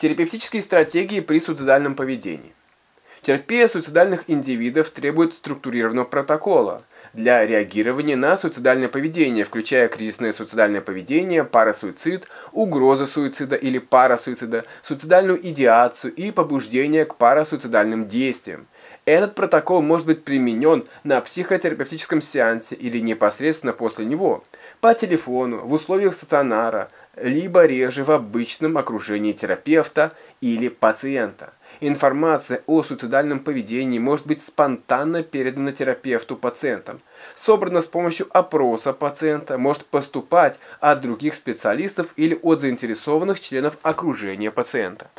Терапевтические стратегии при суицидальном поведении. Терапия суицидальных индивидов требует структурированного протокола для реагирования на суицидальное поведение, включая кризисное суицидальное поведение, парасуицид, угроза суицида или парасуицида, суицидальную идеацию и побуждение к парасуицидальным действиям. Этот протокол может быть применен на психотерапевтическом сеансе или непосредственно после него, по телефону, в условиях стационара, либо реже в обычном окружении терапевта или пациента. Информация о суицидальном поведении может быть спонтанно передана терапевту пациентам. Собрана с помощью опроса пациента, может поступать от других специалистов или от заинтересованных членов окружения пациента.